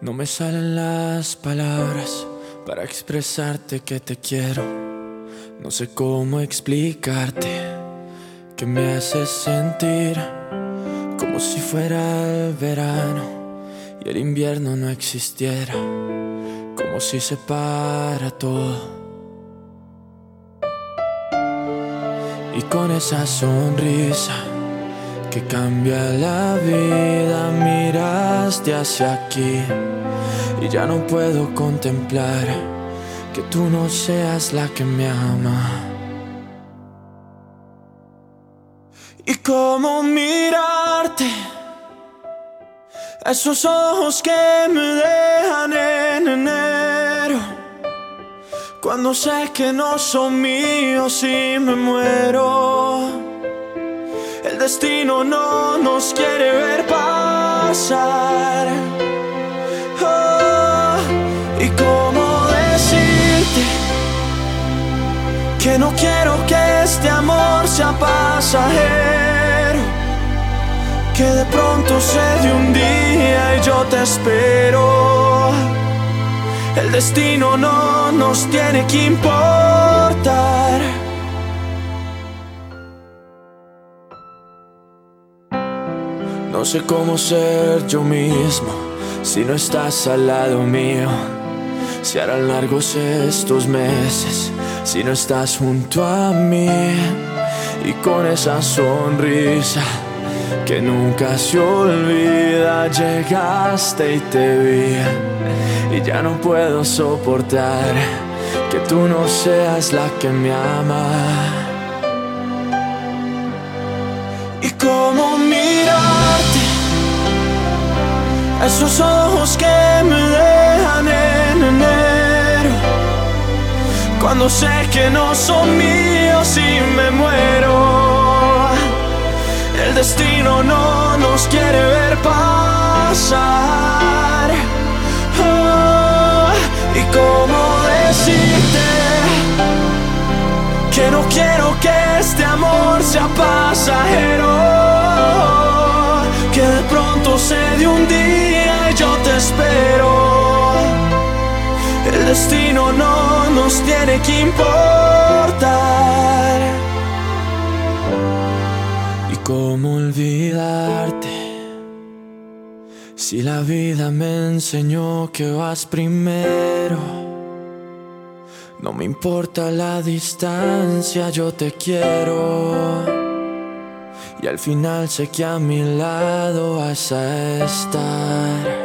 No me salen las palabras para expresarte que te quiero. No sé cómo explicarte que me haces sentir como si fuera el verano y el invierno no existiera, como si se para todo. Y con esa sonrisa que cambia la vida, miraste hacia aquí. Y ya no puedo contemplar que tú no seas la que me ama. Y cómo mirarte, esos ojos que me dejan en enero, cuando sé que no son míos y me muero destino no nos quiere ver pasar. Oh, y cómo decirte que no quiero que este amor sea pasajero. Que de pronto se de un día y yo te espero. El destino no nos tiene que importar. No sé cómo ser yo mismo si no estás al lado mío. Si harán largos estos meses si no estás junto a mí. Y con esa sonrisa que nunca se olvida, llegaste y te vi. Y ya no puedo soportar que tú no seas la que me ama. Y esos ojos que me dejan en enero, cuando sé que no son míos y me muero. El destino no nos quiere ver pasar. Oh, y cómo decirte que no quiero que este amor sea pasajero. Que de pronto se de un día y yo te espero. El destino no nos tiene que importar. ¿Y cómo olvidarte? Si la vida me enseñó que vas primero. No me importa la distancia, yo te quiero. Y al final sé que a mi lado vas a estar.